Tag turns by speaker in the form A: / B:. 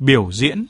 A: biểu diễn.